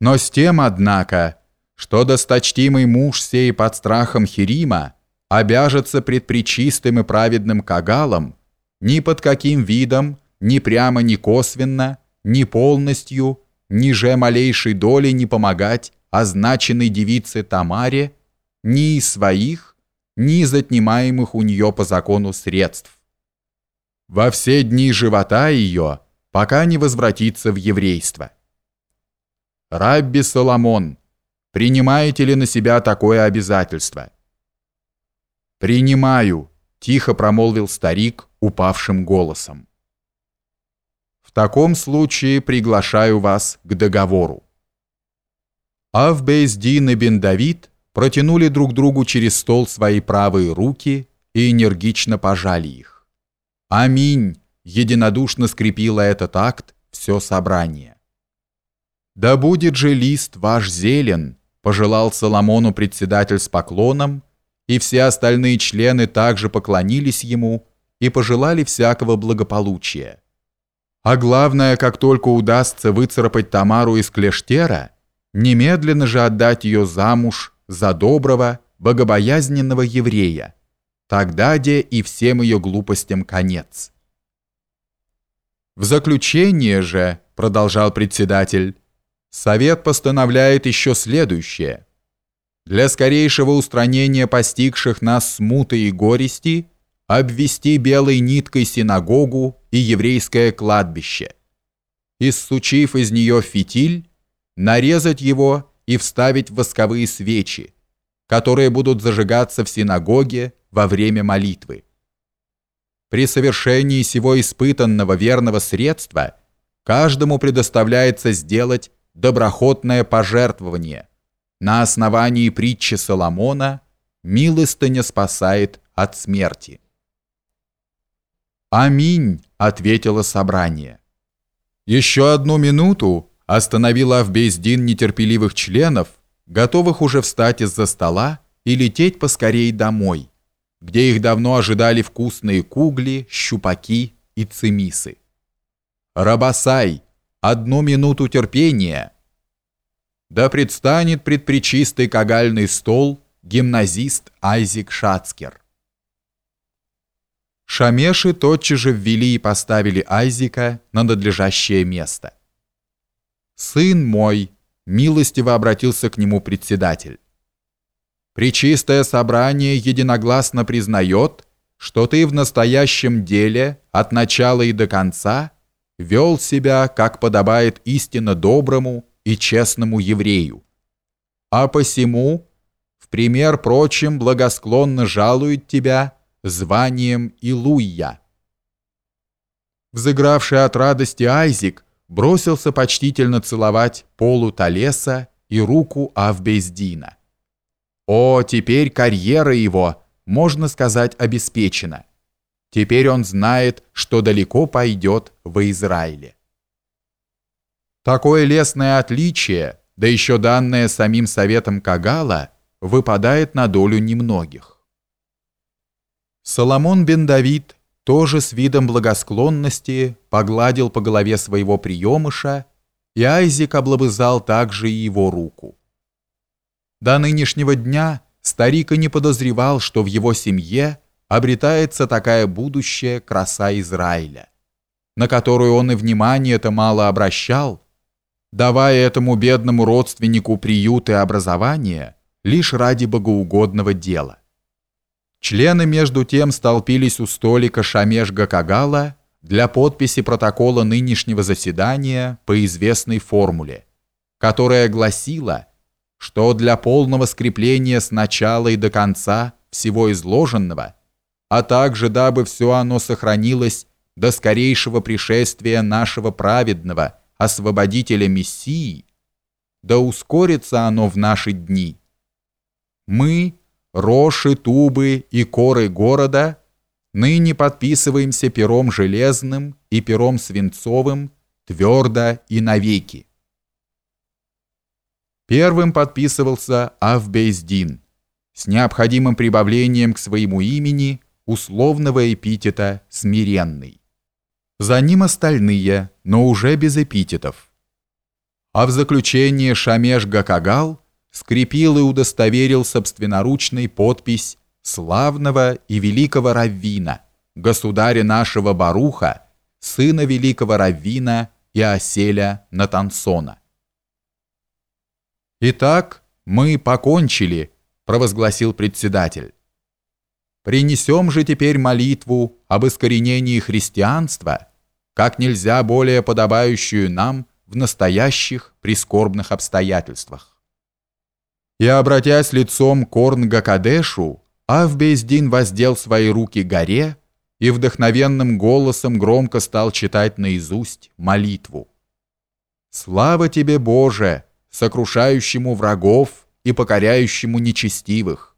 Но с тем, однако, что досточтимый муж сей под страхом Хирима обяжется пред пречистым и праведным Кагалом ни под каким видом, ни прямо, ни косвенно, ни полностью, ни же малейшей доли не помогать означенной девице Тамаре ни из своих, ни из отнимаемых у нее по закону средств. Во все дни живота ее, пока не возвратится в еврейство. Рабби Соломон, принимаете ли на себя такое обязательство? Принимаю, тихо промолвил старик упавшим голосом. В таком случае приглашаю вас к договору. Авбейсдин и Бен Давид протянули друг другу через стол свои правые руки и энергично пожали их. Аминь, единодушно скрепило этот акт все собрание. «Да будет же лист ваш зелен», пожелал Соломону председатель с поклоном, и все остальные члены также поклонились ему и пожелали всякого благополучия. А главное, как только удастся выцарапать Тамару из Клештера, немедленно же отдать ее замуж за доброго, богобоязненного еврея, тогда де и всем ее глупостям конец. В заключение же, продолжал председатель, Совет постановляет еще следующее. Для скорейшего устранения постигших нас смуты и горести обвести белой ниткой синагогу и еврейское кладбище. Иссучив из нее фитиль, нарезать его и вставить восковые свечи, которые будут зажигаться в синагоге во время молитвы. При совершении всего испытанного верного средства каждому предоставляется сделать доброхотное пожертвование. На основании притчи Соломона «Милостыня спасает от смерти». «Аминь», — ответило собрание. Еще одну минуту остановил Авбездин нетерпеливых членов, готовых уже встать из-за стола и лететь поскорей домой, где их давно ожидали вкусные кугли, щупаки и цимисы. «Рабасай!» одну минуту терпения. Да предстанет пред пречистый кагальный стол гимназист Айзик Шацкер. Шамеши тотчас же ввели и поставили Айзика на надлежащее место. «Сын мой!» — милостиво обратился к нему председатель. «Пречистое собрание единогласно признает, что ты в настоящем деле от начала и до конца — вел себя, как подобает истинно доброму и честному еврею. А посему, в пример прочим, благосклонно жалует тебя званием Илуя. Взыгравший от радости Айзик бросился почтительно целовать полу Талеса и руку Авбездина. О, теперь карьера его, можно сказать, обеспечена. Теперь он знает, что далеко пойдет в Израиле. Такое лесное отличие, да еще данное самим советом Кагала, выпадает на долю немногих. Соломон бен Давид тоже с видом благосклонности погладил по голове своего приемыша, и Айзик облобызал также и его руку. До нынешнего дня старик и не подозревал, что в его семье – обретается такая будущая краса Израиля, на которую он и внимание-то мало обращал, давая этому бедному родственнику приют и образование лишь ради богоугодного дела. Члены между тем столпились у столика Шамеш-Гакагала для подписи протокола нынешнего заседания по известной формуле, которая гласила, что для полного скрепления с начала и до конца всего изложенного а также дабы все оно сохранилось до скорейшего пришествия нашего праведного освободителя Мессии, да ускорится оно в наши дни. Мы, роши, тубы и коры города, ныне подписываемся пером железным и пером свинцовым твердо и навеки. Первым подписывался Авбейздин с необходимым прибавлением к своему имени – условного эпитета «смиренный». За ним остальные, но уже без эпитетов. а в заключение Шамеш Гакагал скрепил и удостоверил собственноручной подпись славного и великого раввина, государя нашего Баруха, сына великого раввина Иоселя Натансона. «Итак, мы покончили», – провозгласил председатель. «Принесем же теперь молитву об искоренении христианства, как нельзя более подобающую нам в настоящих прискорбных обстоятельствах». И, обратясь лицом к Орн-Гакадешу, Авбездин воздел свои руки горе и вдохновенным голосом громко стал читать наизусть молитву. «Слава тебе, Боже, сокрушающему врагов и покоряющему нечестивых!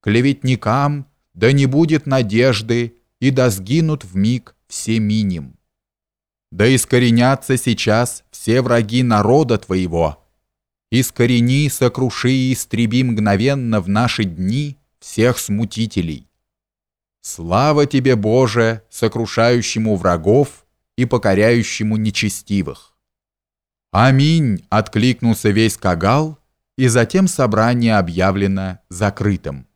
Клеветникам да не будет надежды, и да сгинут в миг все миним. Да искоренятся сейчас все враги народа Твоего. Искорени, сокруши и истреби мгновенно в наши дни всех смутителей. Слава тебе, Боже, сокрушающему врагов и покоряющему нечестивых. Аминь, откликнулся весь Кагал, и затем собрание объявлено закрытым.